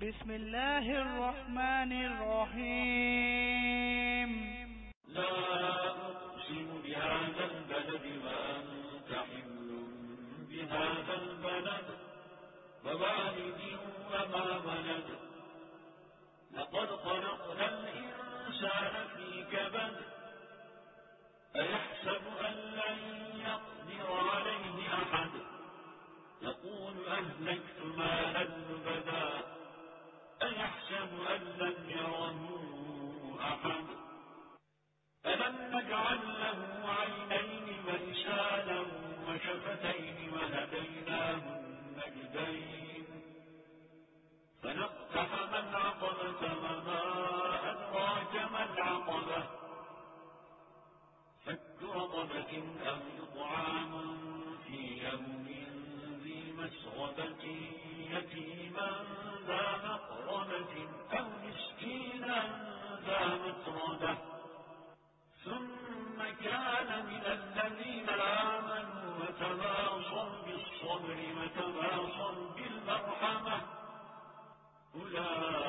بسم الله الرحمن الرحيم لا أقسم بهذا البلد وأنت حل بهذا البلد ووالد وما ولد. لقد خلقنا الإنسان في كبد. أيحسب أن لن يقدر عليه أحد. يقول أهلكت مالا وشفتين وهديناه النجدين فنقتحم العقبة وما أدراك ما العقبة. فك رقبة أو إطعام في يوم ذي مسغبة يتيما ذا مقربة أو مسكينا ذا متربة ثم كان من الذين وتواصوا بالمرحمة. أولئك